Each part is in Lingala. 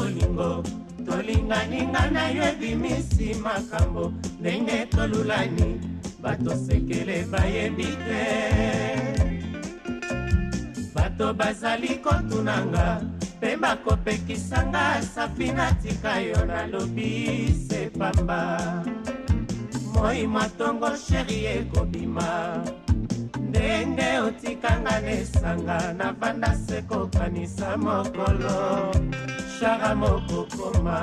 bolingo tolinganinga nayebi misi makambo ndenge tolulani bato sekele bayebi te bato bazali kotunanga mpe bakopekisanga sapi natika yo nalobi se pamba moi matongo sheri ekobima ndenge otikanga na esanga navanda se kokanisa mokolo shara moko koma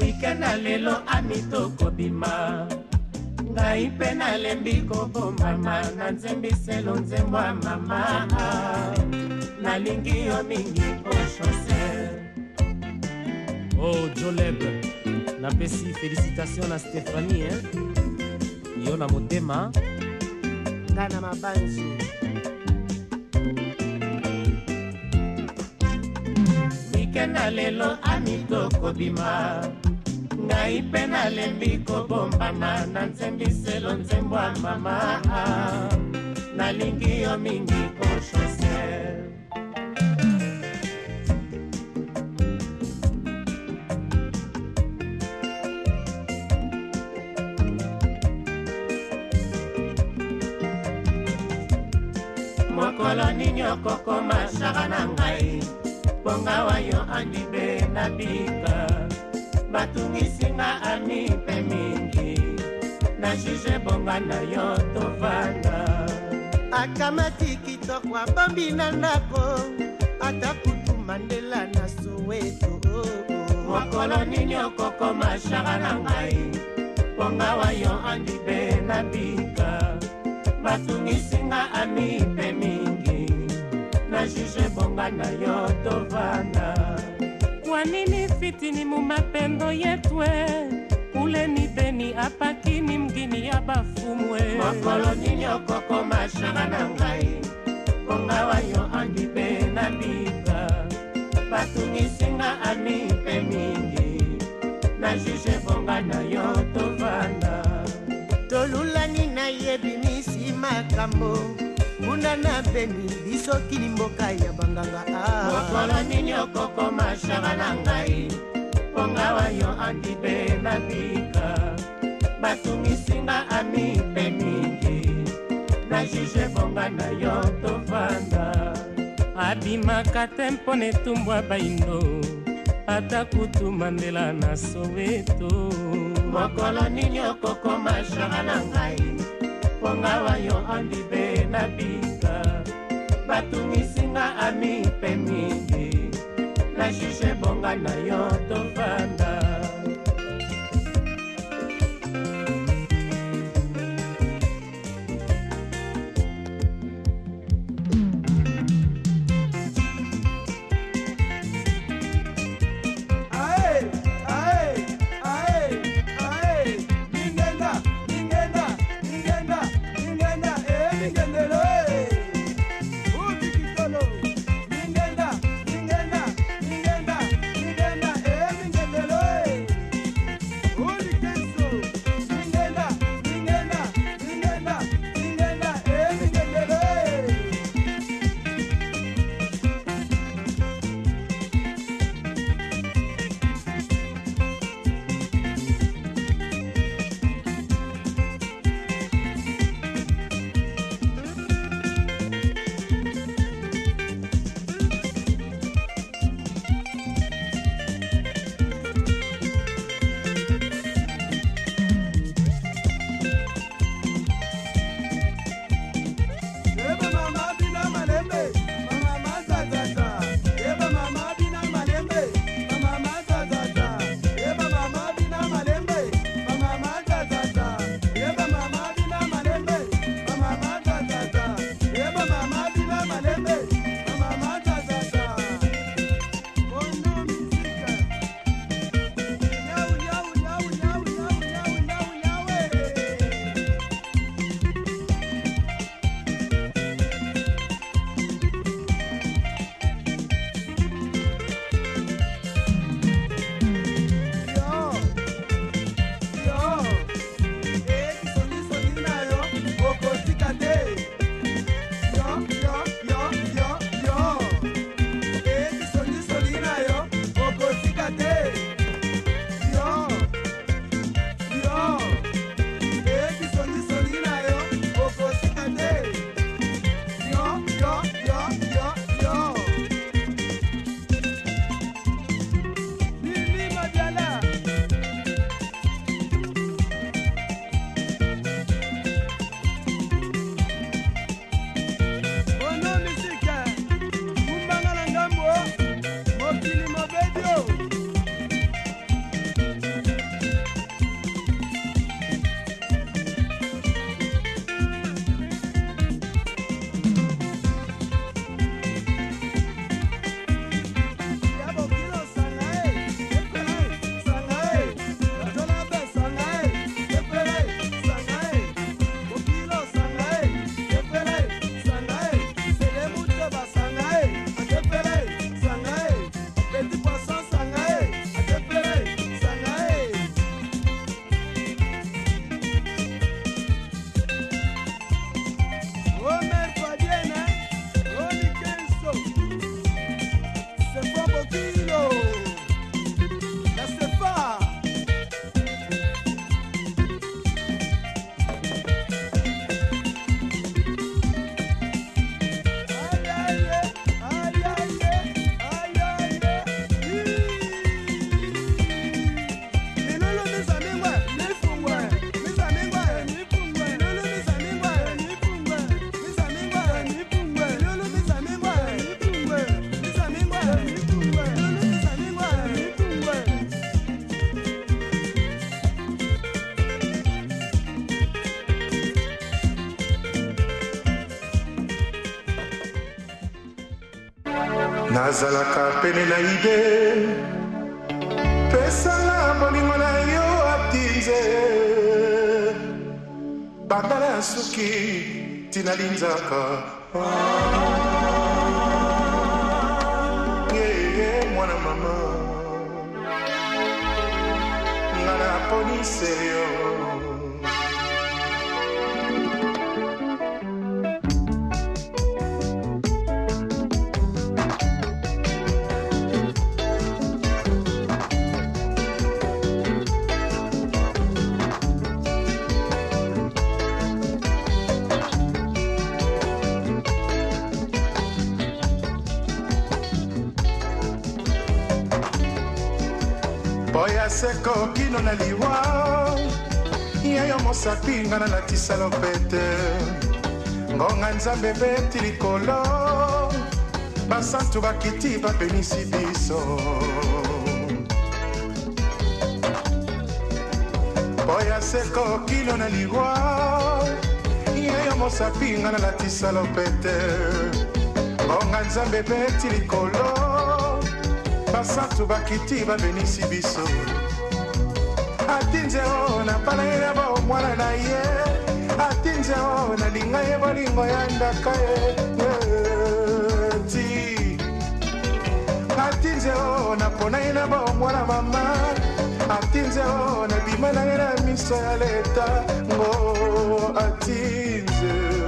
wikend na lelo ami tokobima ngai mpe nalembi kobombama na nzembiselo nzembwa mama nalingi yo mingi po shose o oh, joleb napesi félicitation na stéphanie eh? yo na motema ngai na mabanzu na lelo ani tokobima ngai mpe nalembi kobombana na nzembiselo nzembwa mama nalingi yo mingi oshosier mokolo nini okokoma shaka na ngai mpongawa yo andibe nabika batungisinga ami mpe mingi na juge bonga na yo tovanda akamati kitoko abambi na ndako ata kutu mandela na soweto oh, oh. mokolo nini okokoma shara na ngai mpongawa yo andibe nabika batungisinga ami mpe bajuge bonga na yo tovanda kwa nini fitini mu mapendo yetwe uleni beni apakini mgini ya bafumwe mokolo nini okokoma shanga na ngai konga wayo angi mpe nabika batungisinga ami mpe mingi na juge bonga na yo tovanda tolulani nayebi misi makambo bakunda na beni bisoki limboka ya banganga mokolo nini okokoma shara na ngai mponga wayo andibe mabika batungisinga ami mpe mingi na juge bonga na yo tovanda abimaka te mpona etumbwa baindo ata kutu mandela na soweto mokolo nini okokoma shara na ngai mponga wayo andibe na bika batungisinga ami mpe mingi na juge bonga na yo tovanda nazalaka pene na ide pesanga bolingo na yo abdi nze bandala ya suki tinali nzaka yeye mwana mama nga na poni serio lelo na liwa ya yo mosapi nga nalatisa lopete ngonga nzambe beti likolo basantu bakiti bapenisi biso oya seko kino na liwa ya yo mosapi nga nalatisa lopete ngonga nzambe beti likolo basantu bakiti babenisi biso atinzeo napala ye ya baomwana na ye atinzeo nalinga ye bolingo ya ndaka ye ti atinzeo napona ye na baomwana mama atinzeo nabima na ye na miso ya leta ngo atinzeo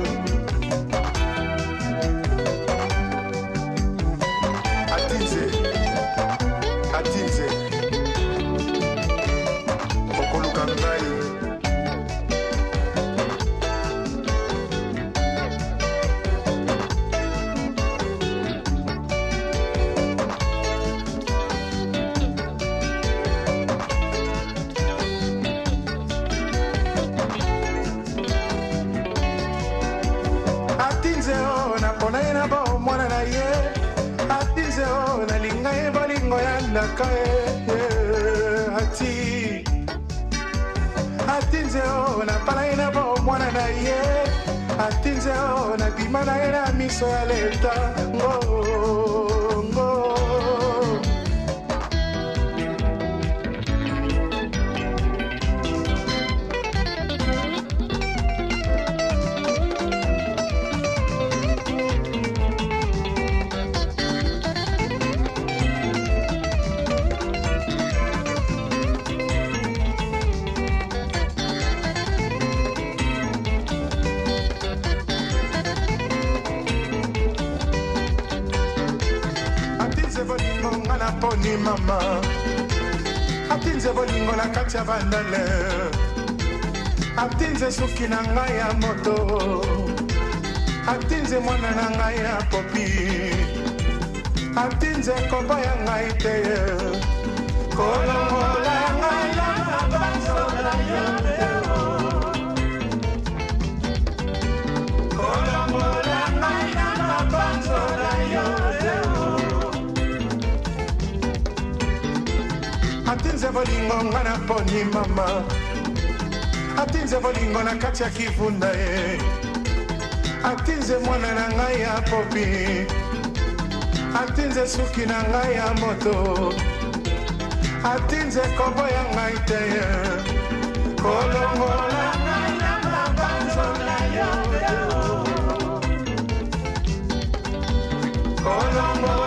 naka ati atinze o napala ye na bomwana na ye atinze o nabima na ye na miso ya leta ngoo batia bandale atinze suki na ngai ya moto atinze mwana na ngai na popi atinze koba ya ngai te kolongola ngai na mabanzo na yo nze bolingo nga na poni mama ati nze bolingo na kati ya kivunda ye ati nze mwana na ngai ya popi ati nze suki na ngai ya moto ati nze kombo ya ngai te ye kolongola ngai na mabanzo na yo kolongola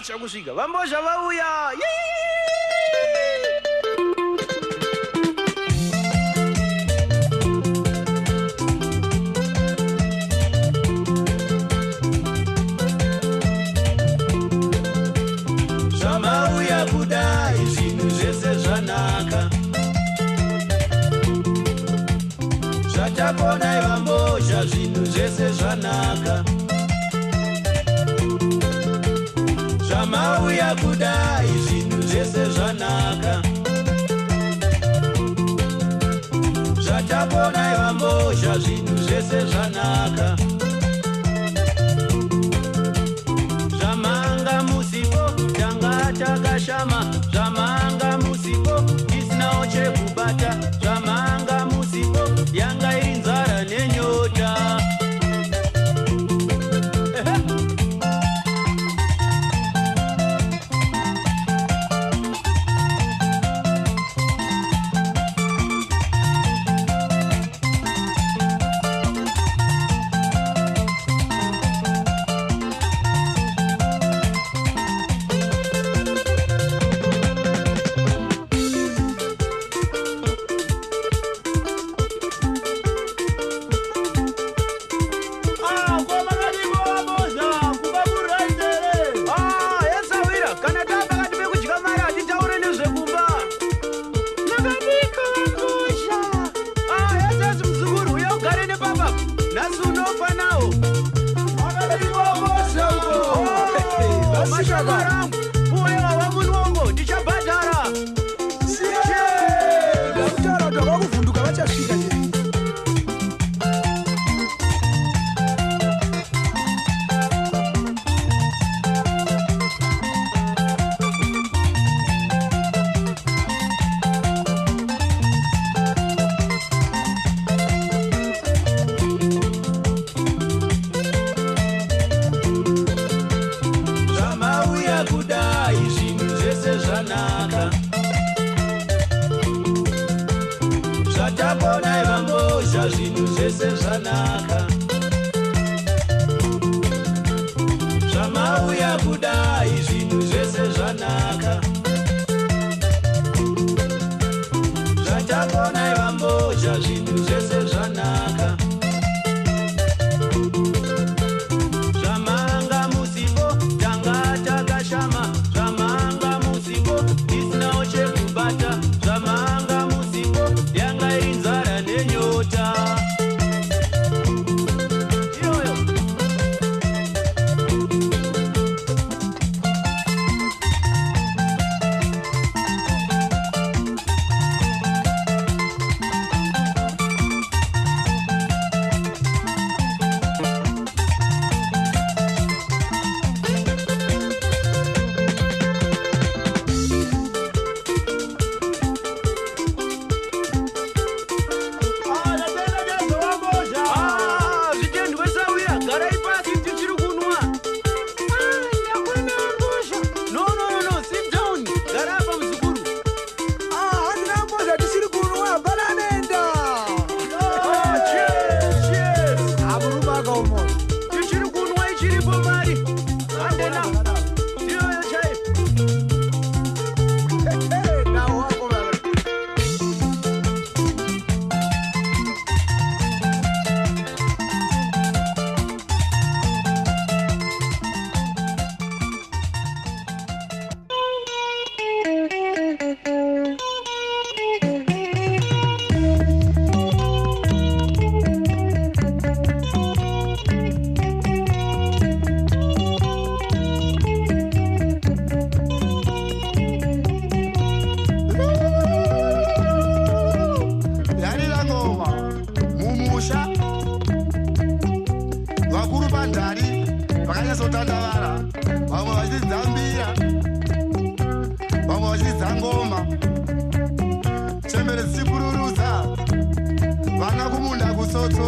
vachakusvika vambozhavauya zvinhu zvese zvanaka tari vakanya sotatavara vamwe vachidzambira vamwe vachidzangoma chembere dzichibururudza vana kumunda kusoto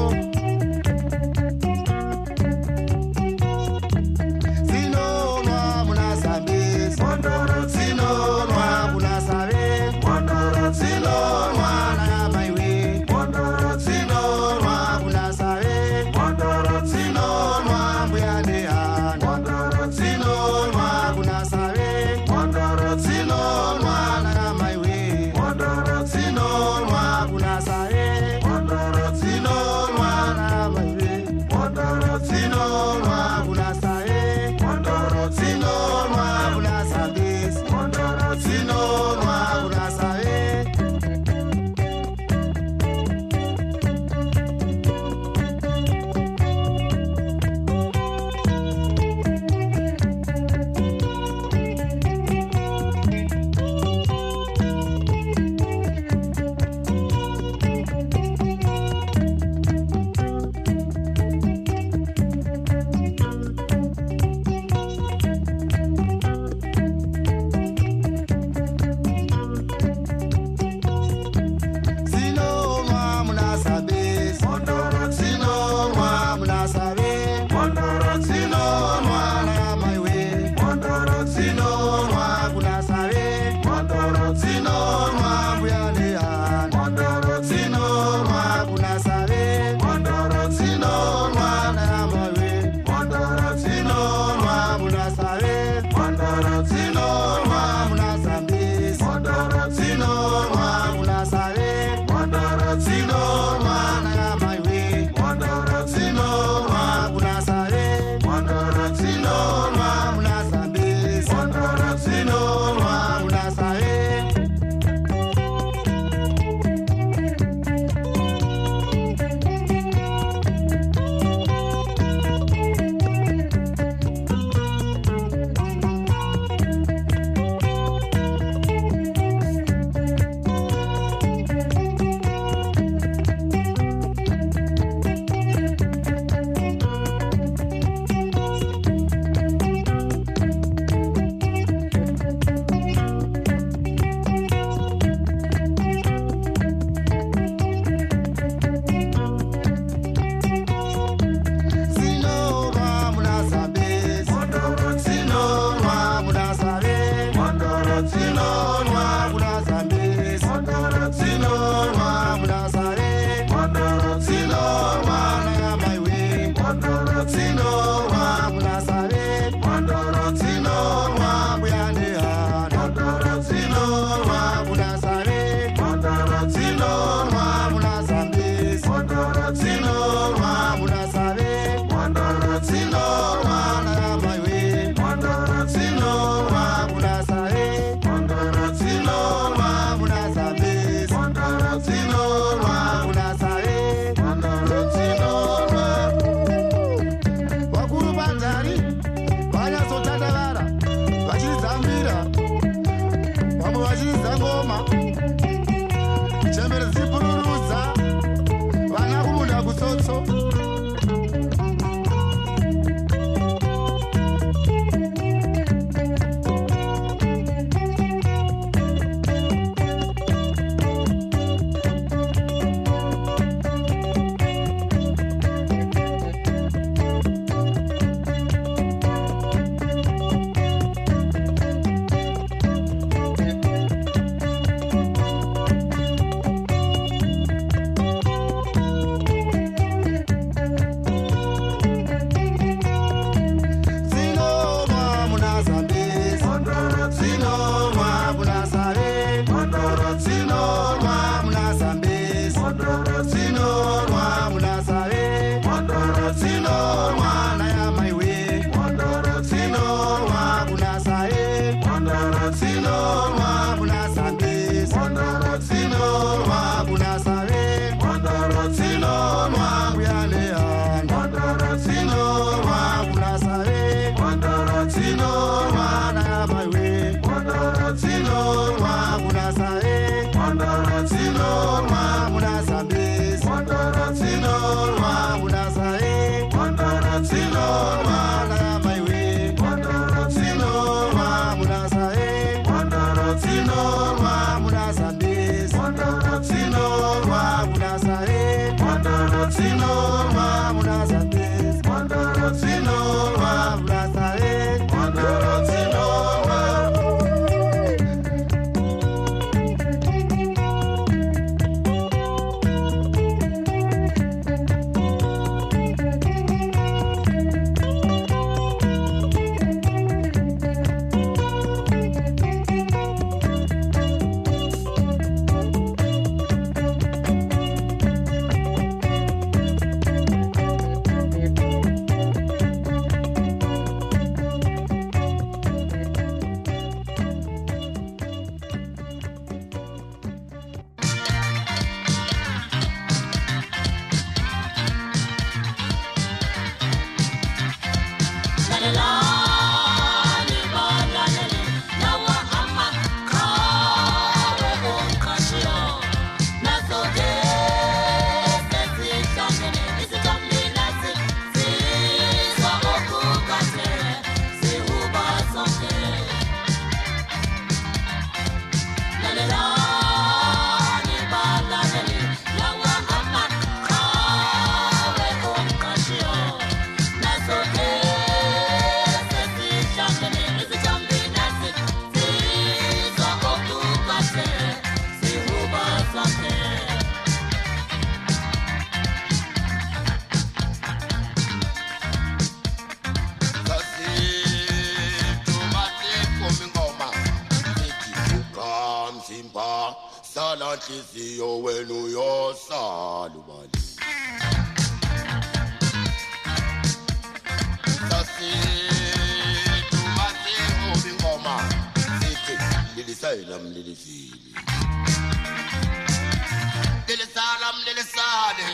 body.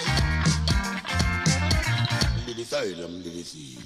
Little asylum, little seal.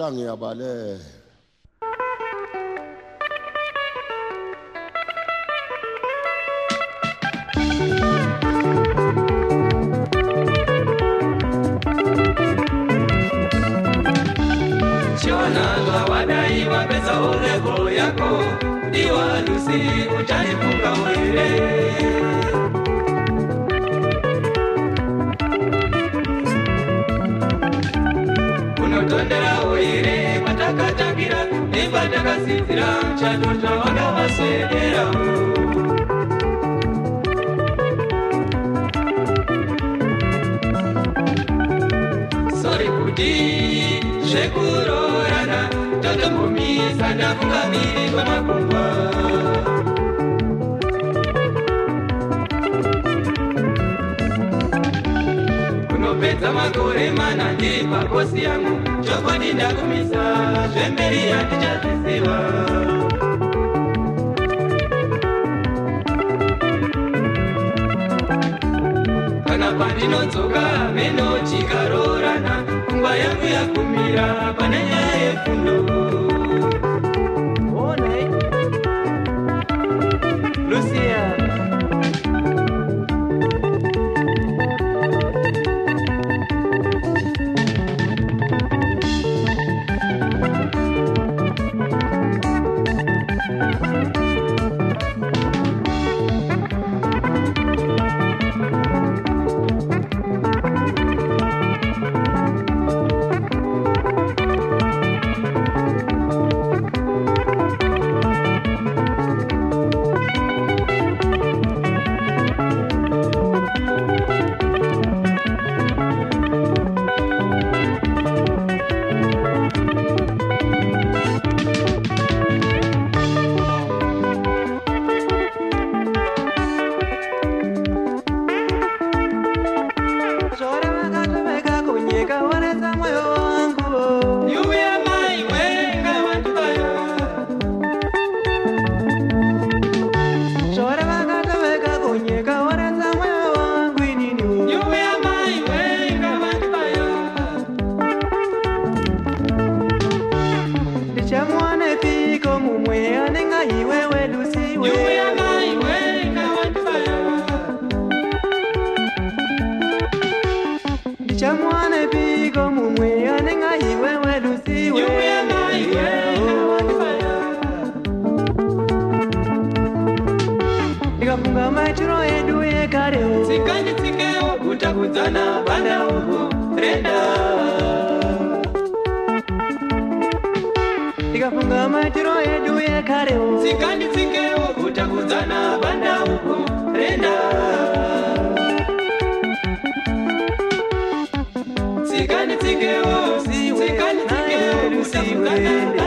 alangiyabalela vakazitira muchadonda vakavasevera sori kuti zvekuroorana tatombomisa ndamukamiri kwemakungwa kunopedza makore mana ndiri pakosi yangu chokwadi ndakumisa zvemberi yandichazisiwa kana pandinodzoka menochikaroorana kungwa yangu yakumira pane nyaya yefundo Lele.